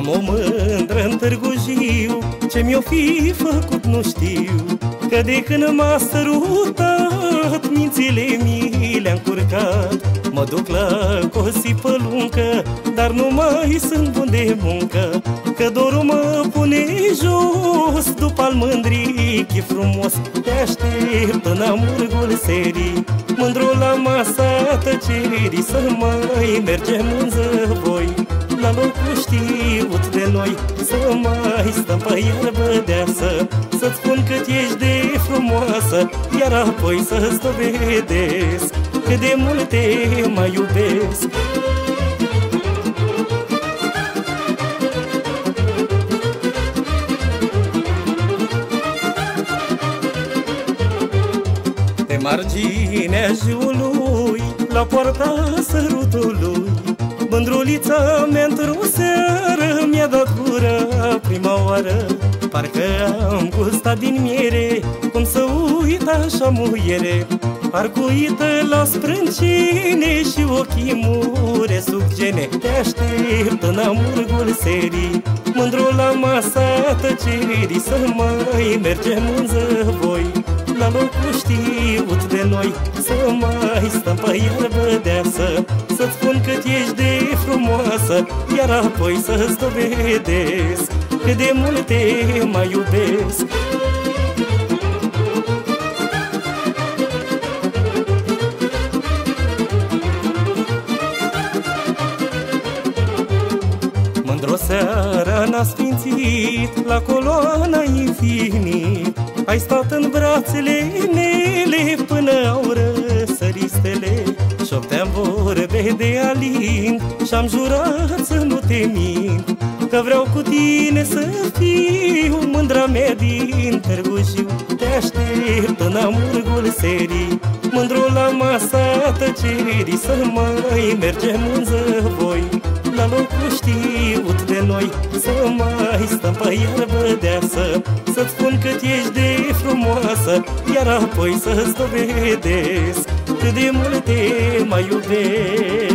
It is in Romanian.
Am o mândră în Târgu Jiu Ce mi-o fi făcut nu știu. Că de când m-a sărutat Mințile mi le-am curcat. Mă duc la cosi luncă Dar nu mai sunt bun de muncă. Că dorul mă pune jos După al mândrii e frumos. Te aștept în amurgul serii Mândru la masa tăcerii Să mai mergem în zăvoi La locul știut de noi. Să mai stăm pe iarbă deasă Să-ți spun cât ești de frumoasă Iar apoi să-ți dovedesc Cât de mult te mai iubesc. Pe marginea jiului La poarta sărutului Mândrulița mea într-o seară Mi-a dat gură prima oară. Parcă am gustat din miere Cum să uit așa muiere. Arcuită la sprâncine Și ochii mure sub gene. Te aștept în amurgul serii Mândru la masa tăcerii. Să mai mergem în zăvoi La locul știut de noi Să mai stăm pe iarbă deasă Să-ți spun cât ești de frumoasă Iar apoi să-ți dovedesc Cât de mult te mai iubesc. Mândr-o seară n-a sfințit La coloana infinit Ai stat în brațele mele Până au răsărit stele Șopteam vorbe de alin Și-am jurat să nu te mint Că vreau cu tine să fiu Mândra mea din Târgu Jiu Te aștept în amurgul serii. Mândru la masa tăcerii Să mai mergem în zăvoi La locul știut de noi. Să mai stăm pe iarbă deasă Să-ți spun cât ești de frumoasă Iar apoi să-ți dovedesc Cât de mult te mai iubesc